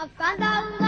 I found out